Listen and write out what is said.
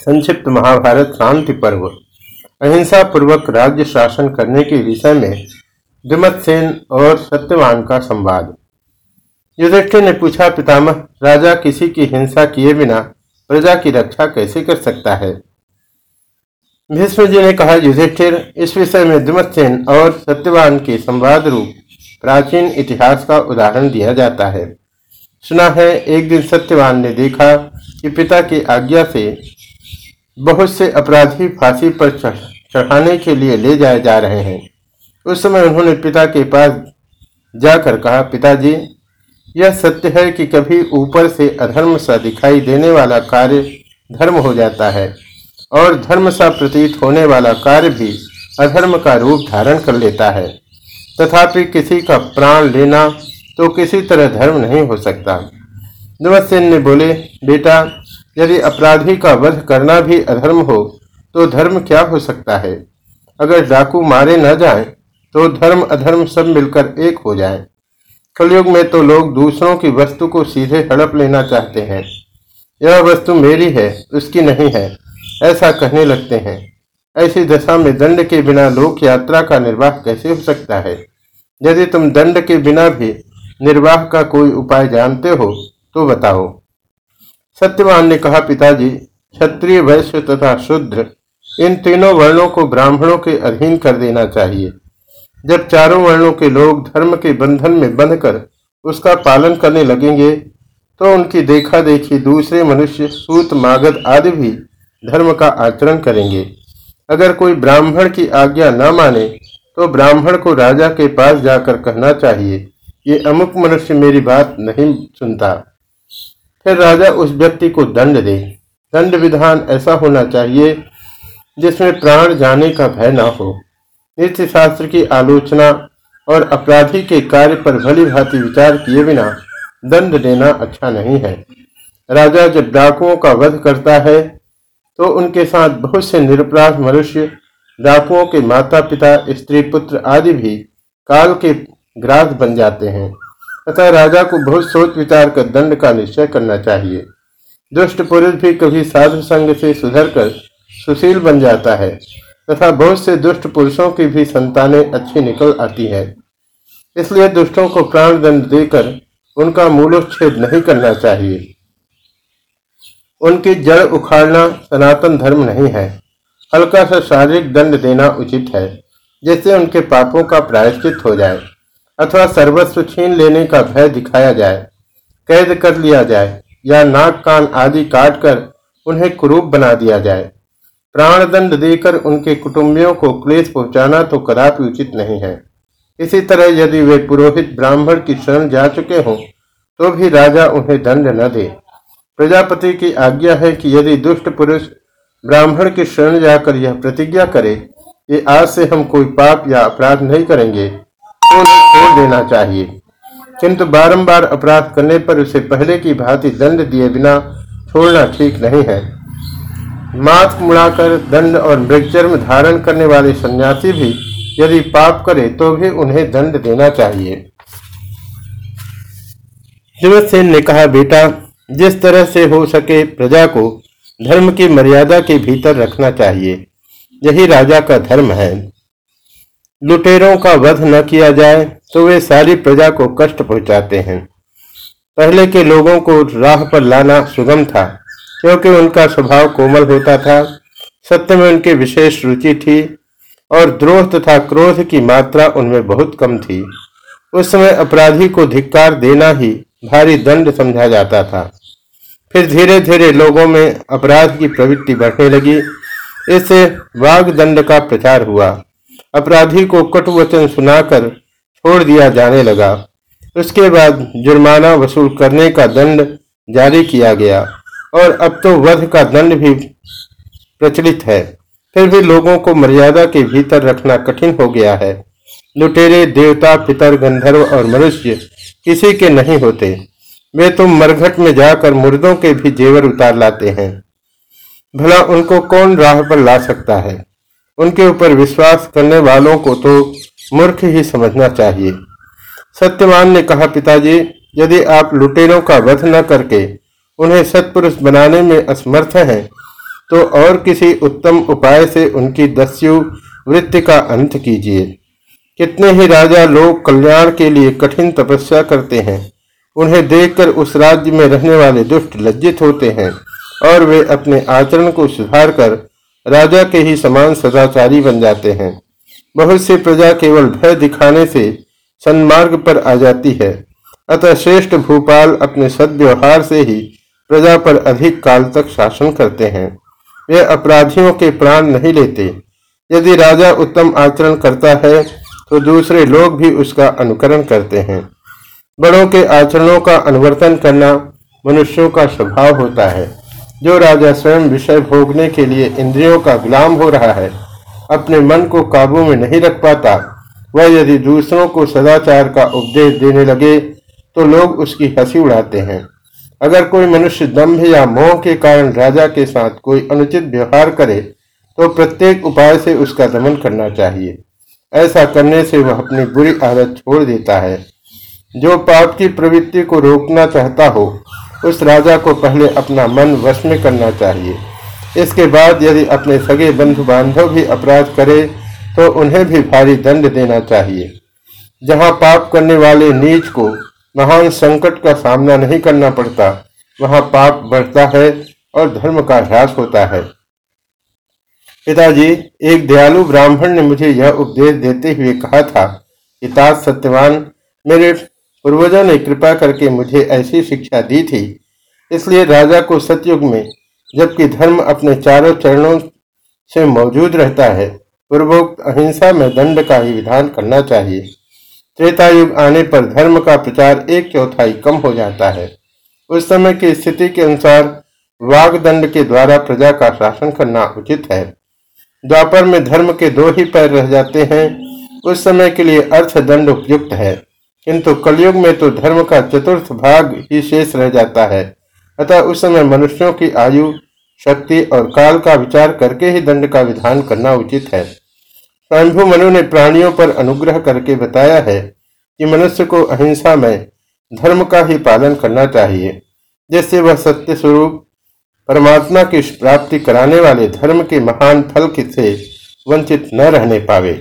संक्षिप्त महाभारत शांति पर्व। अहिंसा पूर्वक राज्य शासन करने के विषय में द्विमतसेन और सत्यवान का संवाद। युधिष्ठिर ने पूछा, पितामह, राजा किसी की हिंसा किए बिना प्रजा की रक्षा कैसे कर सकता है? भीष्म जी ने कहा, युधिष्ठिर, इस विषय में द्विमतसेन और सत्यवान के संवाद रूप प्राचीन इतिहास का उदाहरण दिया जाता है। सुना है, एक दिन सत्यवान ने देखा कि पिता की आज्ञा से बहुत से अपराधी फांसी पर चढ़ाने के लिए ले जाए जा रहे हैं। उस समय उन्होंने पिता के पास जाकर कहा, पिताजी, यह सत्य है कि कभी ऊपर से अधर्म सा दिखाई देने वाला कार्य धर्म हो जाता है और धर्म सा प्रतीत होने वाला कार्य भी अधर्म का रूप धारण कर लेता है। तथापि किसी का प्राण लेना तो किसी तरह धर्म नहीं हो सकता। नुवसेन ने बोले, बेटा यदि अपराधी का वध करना भी अधर्म हो तो धर्म क्या हो सकता है? अगर डाकू मारे न जाए तो धर्म अधर्म सब मिलकर एक हो जाए। कलयुग में तो लोग दूसरों की वस्तु को सीधे हड़प लेना चाहते हैं। यह वस्तु मेरी है, उसकी नहीं है, ऐसा कहने लगते हैं। ऐसी दशा में दंड के बिना लोक यात्रा का निर्वाह कैसे हो सकता है? यदि तुम दंड के बिना भी निर्वाह का कोई उपाय जानते हो तो बताओ। सत्यवान ने कहा, पिताजी, क्षत्रिय, वैश्य तथा शुद्र इन तीनों वर्णों को ब्राह्मणों के अधीन कर देना चाहिए। जब चारों वर्णों के लोग धर्म के बंधन में बंधकर उसका पालन करने लगेंगे तो उनकी देखा देखी दूसरे मनुष्य, सूत, मागध आदि भी धर्म का आचरण करेंगे। अगर कोई ब्राह्मण की आज्ञा न माने तो ब्राह्मण को राजा के पास जाकर कहना चाहिए, ये अमुक मनुष्य मेरी बात नहीं सुनता। फिर राजा उस व्यक्ति को दंड दे। दंड विधान ऐसा होना चाहिए जिसमें प्राण जाने का भय न हो। नित्य शास्त्र की आलोचना और अपराधी के कार्य पर भली भांति विचार किए बिना दंड देना अच्छा नहीं है। राजा जब डाकुओं का वध करता है तो उनके साथ बहुत से निरपराध मनुष्य, डाकुओं के माता पिता स्त्री पुत्र आदि भी काल के ग्रास बन जाते हैं। अतः राजा को बहुत सोच विचार कर दंड का निश्चय करना चाहिए। दुष्ट पुरुष भी कभी साधु संग से सुधर कर सुशील बन जाता है, तथा बहुत से दुष्ट पुरुषों की भी संतानें अच्छी निकल आती है। इसलिए दुष्टों को प्राण दंड देकर उनका मूलोच्छेद नहीं करना चाहिए। उनकी जड़ उखाड़ना सनातन धर्म नहीं है। हल्का सा शारीरिक दंड देना उचित है, जिससे उनके पापों का प्रायश्चित हो जाए। अथवा सर्वस्व छीन लेने का भय दिखाया जाए, कैद कर लिया जाए, या नाक कान आदि काट कर उन्हें कुरूप बना दिया जाए। प्राण दंड देकर उनके कुटुंबियों को क्लेश पहुंचाना तो कदापि उचित नहीं है। इसी तरह यदि वे पुरोहित ब्राह्मण की शरण जा चुके हों तो भी राजा उन्हें दंड न दे। प्रजापति की आज्ञा है कि यदि दुष्ट पुरुष ब्राह्मण की शरण जाकर यह प्रतिज्ञा करे, कि आज से हम कोई पाप या अपराध नहीं करेंगे उन्हें छोड़ देना चाहिए। किंतु बारंबार अपराध करने पर उसे पहले की भांति दंड दिए बिना छोड़ना ठीक नहीं है। माथ मुड़ाकर दंड और मृगचर्म धारण करने वाले सन्यासी भी यदि पाप करे तो भी उन्हें दंड देना चाहिए। शिवसेन ने कहा, बेटा, जिस तरह से हो सके प्रजा को धर्म की मर्यादा के भीतर रखना चाहिए। यही राजा का धर्म है। लुटेरों का वध न किया जाए तो वे सारी प्रजा को कष्ट पहुंचाते हैं। पहले के लोगों को राह पर लाना सुगम था, क्योंकि उनका स्वभाव कोमल होता था, सत्य में उनकी विशेष रुचि थी, और द्रोह तथा क्रोध की मात्रा उनमें बहुत कम थी। उस समय अपराधी को धिक्कार देना ही भारी दंड समझा जाता था। फिर धीरे धीरे लोगों में अपराध की प्रवृत्ति बढ़ने लगी, इससे वाघ दंड का प्रचार हुआ। अपराधी को कटुवचन सुनाकर छोड़ दिया जाने लगा। उसके बाद जुर्माना वसूल करने का दंड जारी किया गया और अब तो वध का दंड भी प्रचलित है। फिर भी लोगों को मर्यादा के भीतर रखना कठिन हो गया है। लुटेरे, देवता, पितर, गंधर्व और मनुष्य किसी के नहीं होते। वे तो मरघट में जाकर मुर्दों के भी जेवर उतार लाते हैं। भला उनको कौन राह पर ला सकता है? उनके ऊपर विश्वास करने वालों को तो मूर्ख ही समझना चाहिए। सत्यवान ने कहा, पिताजी, यदि आप लुटेरों का वध न करके उन्हें सत्पुरुष बनाने में असमर्थ हैं तो और किसी उत्तम उपाय से उनकी दस्यु वृत्ति का अंत कीजिए। कितने ही राजा लोग कल्याण के लिए कठिन तपस्या करते हैं, उन्हें देखकर उस राज्य में रहने वाले दुष्ट लज्जित होते हैं और वे अपने आचरण को सुधार कर राजा के ही समान सदाचारी बन जाते हैं। बहुत सी प्रजा केवल भय दिखाने से सन्मार्ग पर आ जाती है। अतः श्रेष्ठ भूपाल अपने सदव्यवहार से ही प्रजा पर अधिक काल तक शासन करते हैं। वे अपराधियों के प्राण नहीं लेते। यदि राजा उत्तम आचरण करता है तो दूसरे लोग भी उसका अनुकरण करते हैं। बड़ों के आचरणों का अनुवर्तन करना मनुष्यों का स्वभाव होता है। जो राजा स्वयं विषय भोगने के लिए इंद्रियों का गुलाम हो रहा है, अपने मन को काबू में नहीं रख पाता, वह यदि दूसरों को सदाचार का उपदेश देने लगे तो लोग उसकी हँसी उड़ाते हैं। अगर कोई मनुष्य दम्भ या मोह के कारण राजा के साथ कोई अनुचित व्यवहार करे तो प्रत्येक उपाय से उसका दमन करना चाहिए। ऐसा करने से वह अपनी बुरी आदत छोड़ देता है। जो पाप की प्रवृत्ति को रोकना चाहता हो उस राजा को पहले अपना मन वश में करना चाहिए। इसके बाद यदि अपने सगे बंधु बांधव भी अपराध करे तो उन्हें भी भारी दंड देना चाहिए। जहाँ पाप करने वाले नीच को महान संकट का सामना नहीं करना पड़ता, वहाँ पाप बढ़ता है और धर्म का ह्रास होता है। पिताजी, एक दयालु ब्राह्मण ने मुझे यह उपदेश देते हुए कहा था कि ताज सत्यवान, मेरे पूर्वजों ने कृपा करके मुझे ऐसी शिक्षा दी थी। इसलिए राजा को सतयुग में, जबकि धर्म अपने चारों चरणों से मौजूद रहता है, पूर्वोक्त अहिंसा में दंड का ही विधान करना चाहिए। त्रेता युग आने पर धर्म का प्रचार एक चौथाई कम हो जाता है। उस समय की स्थिति के अनुसार वाग दंड के द्वारा प्रजा का शासन करना उचित है। द्वापर में धर्म के दो ही पैर रह जाते हैं। उस समय के लिए अर्थ दंड उपयुक्त है। किंतु कलयुग में तो धर्म का चतुर्थ भाग ही शेष रह जाता है। अतः उस समय मनुष्यों की आयु, शक्ति और काल का विचार करके ही दंड का विधान करना उचित है। स्वयंभु मनु ने प्राणियों पर अनुग्रह करके बताया है कि मनुष्य को अहिंसा में धर्म का ही पालन करना चाहिए, जिससे वह सत्य स्वरूप, परमात्मा की प्राप्ति कराने वाले धर्म के महान फल से वंचित न रहने पावे।